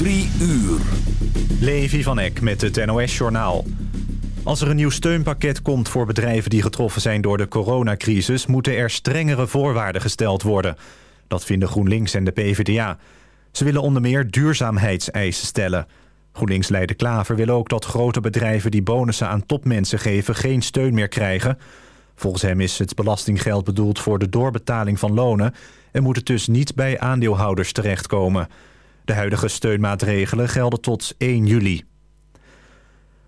Drie uur. Levi van Eck met het NOS-journaal. Als er een nieuw steunpakket komt voor bedrijven die getroffen zijn door de coronacrisis... moeten er strengere voorwaarden gesteld worden. Dat vinden GroenLinks en de PvdA. Ze willen onder meer duurzaamheidseisen stellen. GroenLinks-leider Klaver wil ook dat grote bedrijven die bonussen aan topmensen geven... geen steun meer krijgen. Volgens hem is het belastinggeld bedoeld voor de doorbetaling van lonen... en moet het dus niet bij aandeelhouders terechtkomen... De huidige steunmaatregelen gelden tot 1 juli.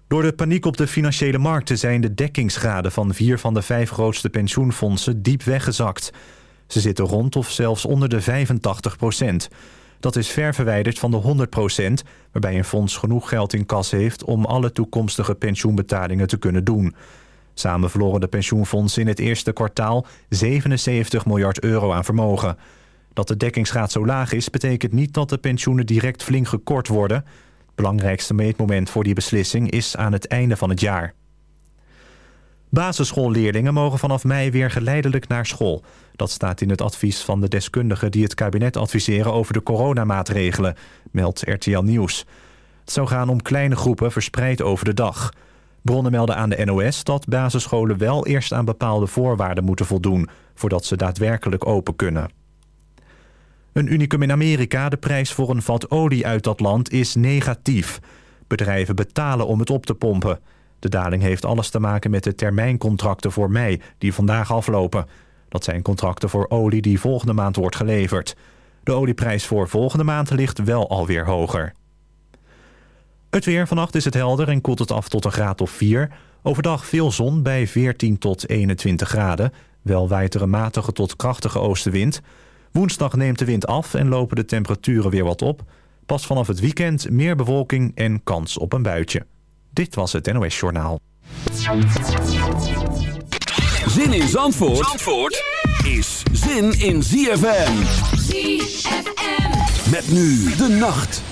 Door de paniek op de financiële markten zijn de dekkingsgraden van vier van de vijf grootste pensioenfondsen diep weggezakt. Ze zitten rond of zelfs onder de 85 procent. Dat is ver verwijderd van de 100 procent, waarbij een fonds genoeg geld in kas heeft om alle toekomstige pensioenbetalingen te kunnen doen. Samen verloren de pensioenfondsen in het eerste kwartaal 77 miljard euro aan vermogen. Dat de dekkingsgraad zo laag is, betekent niet dat de pensioenen direct flink gekort worden. Het belangrijkste meetmoment voor die beslissing is aan het einde van het jaar. Basisschoolleerlingen mogen vanaf mei weer geleidelijk naar school. Dat staat in het advies van de deskundigen die het kabinet adviseren over de coronamaatregelen, meldt RTL Nieuws. Het zou gaan om kleine groepen verspreid over de dag. Bronnen melden aan de NOS dat basisscholen wel eerst aan bepaalde voorwaarden moeten voldoen... voordat ze daadwerkelijk open kunnen. Een unicum in Amerika, de prijs voor een vat olie uit dat land, is negatief. Bedrijven betalen om het op te pompen. De daling heeft alles te maken met de termijncontracten voor mei, die vandaag aflopen. Dat zijn contracten voor olie die volgende maand wordt geleverd. De olieprijs voor volgende maand ligt wel alweer hoger. Het weer vannacht is het helder en koelt het af tot een graad of 4. Overdag veel zon bij 14 tot 21 graden. Wel waait er een matige tot krachtige oostenwind. Woensdag neemt de wind af en lopen de temperaturen weer wat op. Pas vanaf het weekend meer bewolking en kans op een buitje. Dit was het NOS Journaal. Zin in Zandvoort, Zandvoort is zin in ZFM. ZFM. Met nu de nacht.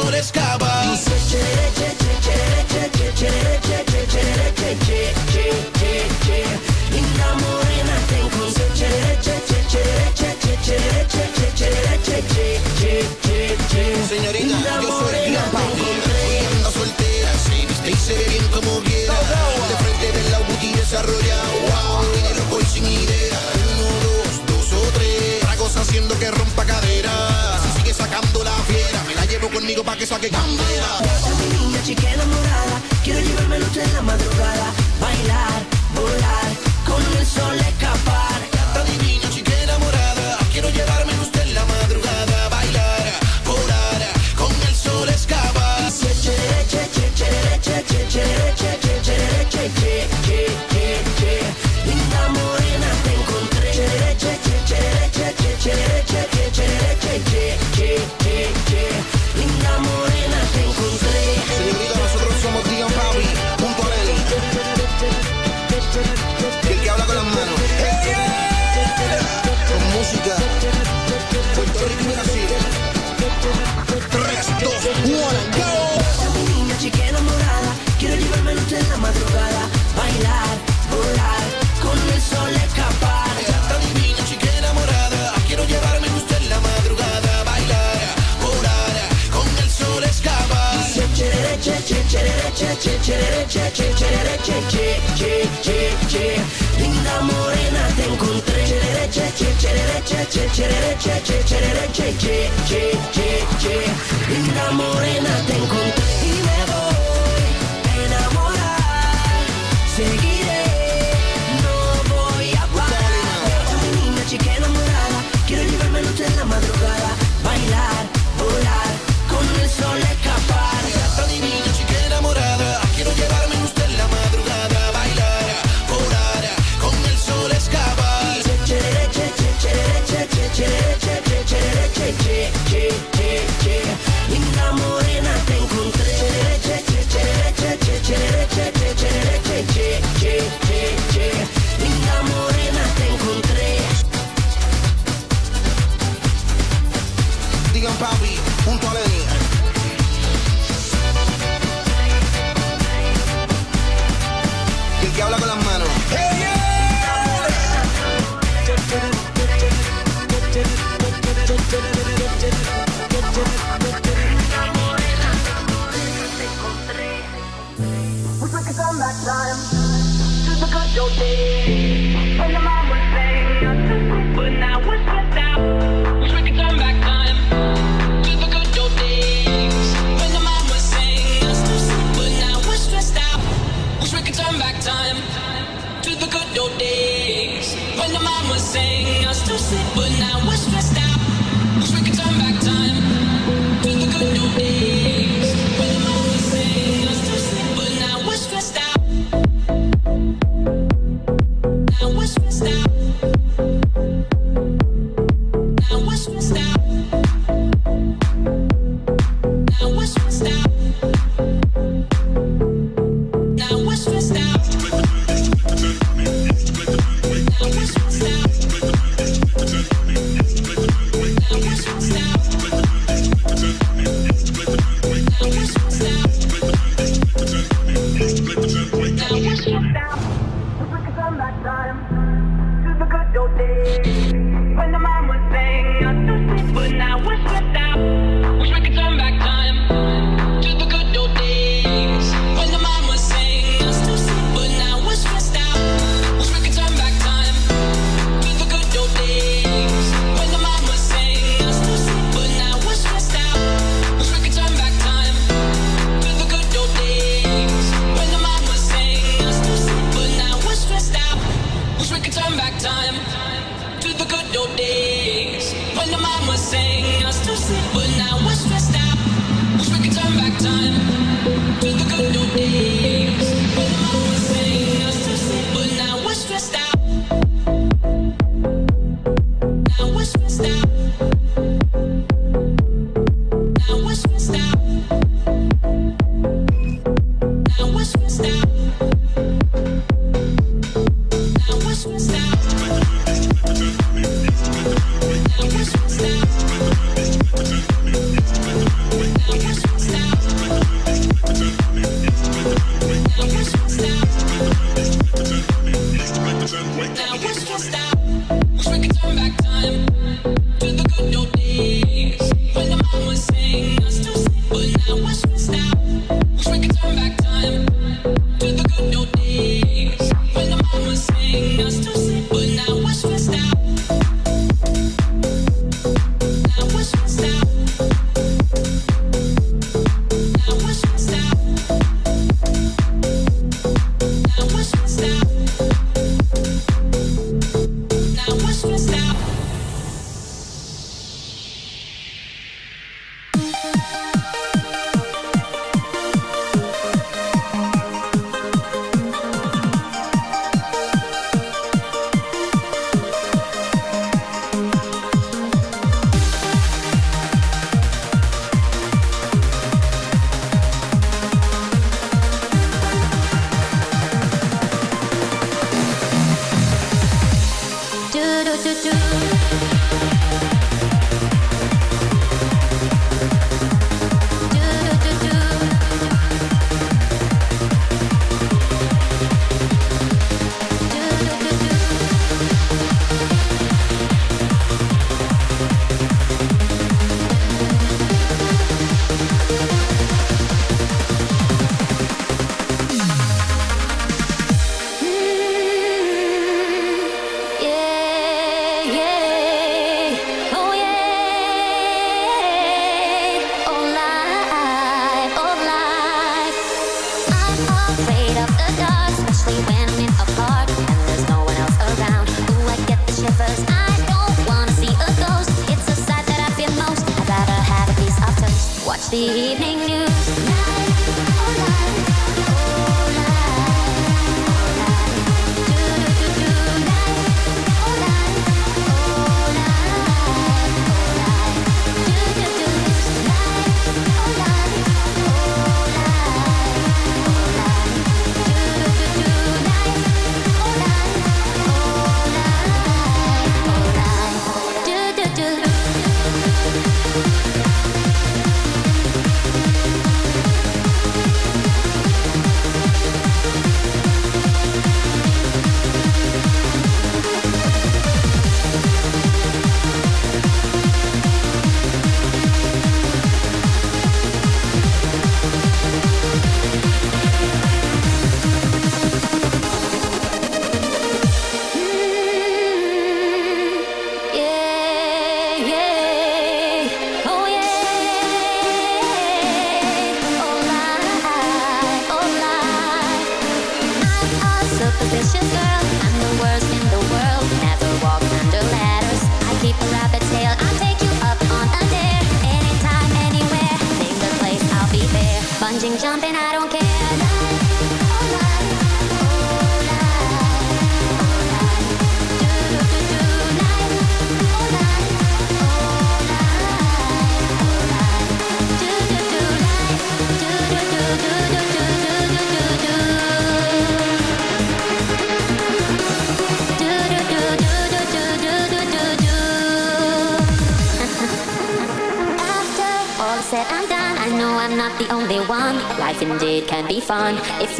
this guy like a gambler. Che, che, che, che, che, che, che, che,